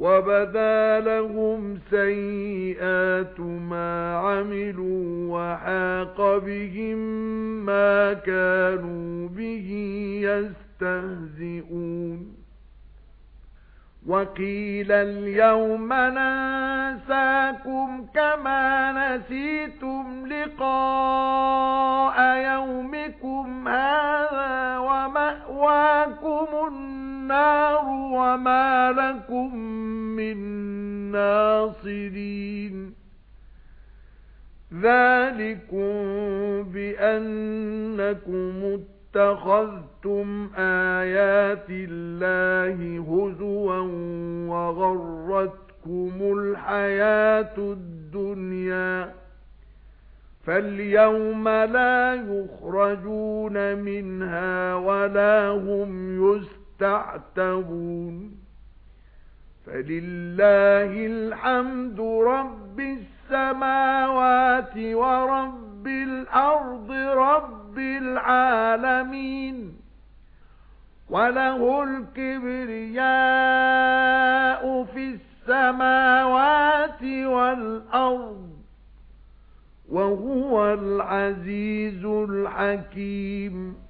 وَبَدَا لَهُمْ سَيِّئَاتُ مَا عَمِلُوا وَحَاقَ بِهِمْ مَا كَانُوا بِهِ يَسْتَهْزِئُونَ وَقِيلَ الْيَوْمَ نَنسَاكُمْ كَمَا نَسِيتُمْ لِقَاءَ يَوْمِكُمْ هَذَا وَمَا لَكُمْ مِنْ نَاصِرِينَ ذَلِكُمْ بِأَنَّكُمْ اتَّخَذْتُمْ آيَاتِ اللَّهِ هُزُوًا وَغَرَّتْكُمُ الْحَيَاةُ الدُّنْيَا فَالْيَوْمَ لَا يُخْرَجُونَ مِنْهَا وَلَا هُمْ يُسْتَعْتَبُونَ فَلِلَّهِ الْحَمْدُ رَبِّ السَّمَاوَاتِ وَرَبِّ الْأَرْضِ رَبِّ الْعَالَمِينَ. وَلَهُ الْكِبْرِيَاءُ فِي السَّمَاوَاتِ وَالْأَرْضِ وَهُوَ الْعَزِيزُ الْحَكِيمُ.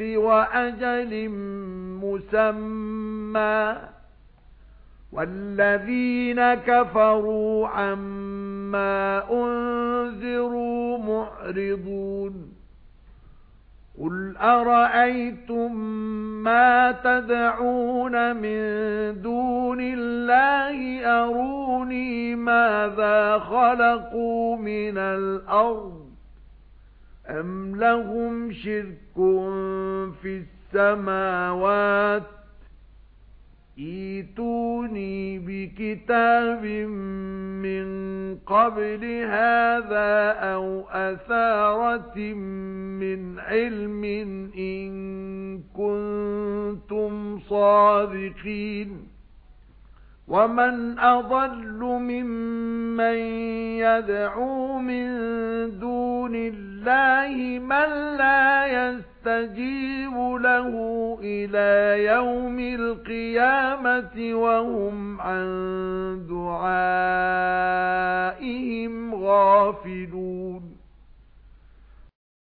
وَأَجَلٍ مُّسَمًّى وَالَّذِينَ كَفَرُوا عَمَّا أُنذِرُوا مُعْرِضُونَ قُلْ أَرَأَيْتُم مَّا تَدْعُونَ مِن دُونِ اللَّهِ أَرُونِي مَاذَا خَلَقُوا مِنَ الْأَرْضِ أَمْ لَهُمْ شِرْكٌ فِي السَّمَاوَاتِ ايتوني بكتاب من قبل هذا أو أثارة من علم إن كنتم صادقين وَمَنْ أَضَلُّ مِمَّن يَدْعُو مِن اللَّهِ مَن لَّا يَسْتَجِيبُ لَهُ إِلَى يَوْمِ الْقِيَامَةِ وَهُمْ عَن دُعَائِهِمْ غَافِلُونَ.